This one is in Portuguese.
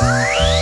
Música